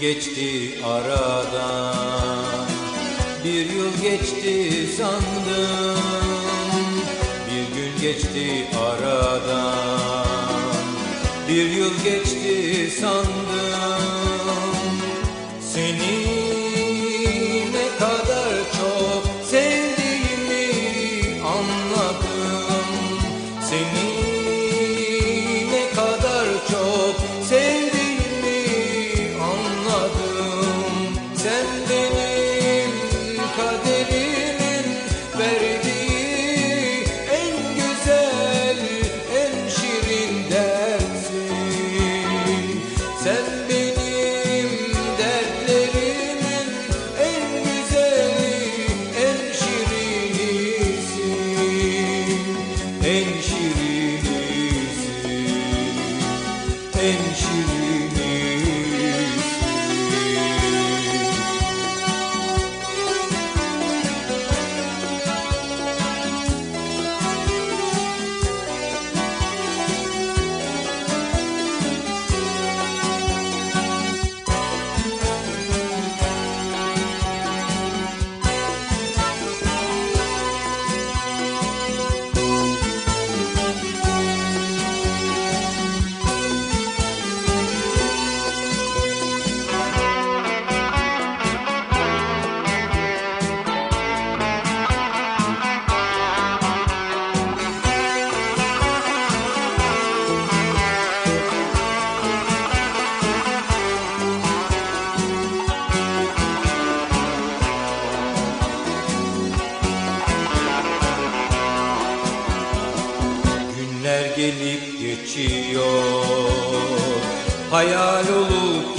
geçti aradan. Bir yıl geçti sandım. Bir gün geçti aradan. Bir yıl geçti sandım. Seni ne kadar çok sevdiğimi anladım. Seni pain you? shoes. Gelip geçiyor. Hayal olup